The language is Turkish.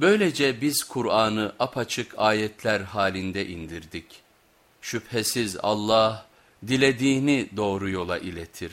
Böylece biz Kur'an'ı apaçık ayetler halinde indirdik. Şüphesiz Allah dilediğini doğru yola iletir.